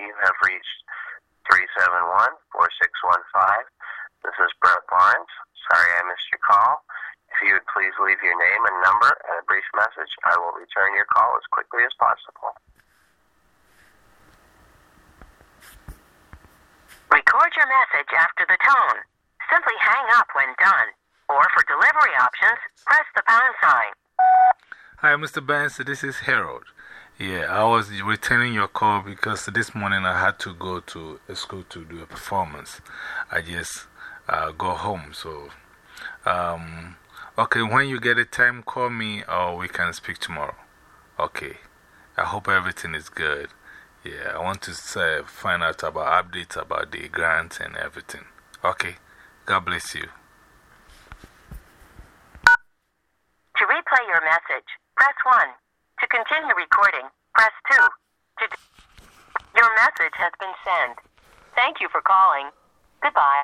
you have reached 371 4615. This is Brett Barnes. Sorry I missed your call. If you would please leave your name and number and a brief message, I will return your call as quickly as possible. Record your message after the tone. Simply hang up when done. Or for delivery options, press the pound sign. Hi, Mr. Benz. This is Harold. Yeah, I was returning your call because this morning I had to go to school to do a performance. I just uh, go home. So, um, okay, when you get a time, call me or we can speak tomorrow. Okay. I hope everything is good. Yeah, I want to say, find out about updates about the grants and everything. Okay. God bless you. To replay your message, press 1. To continue recording, press 2. To your message has been sent. Thank you for calling. Goodbye.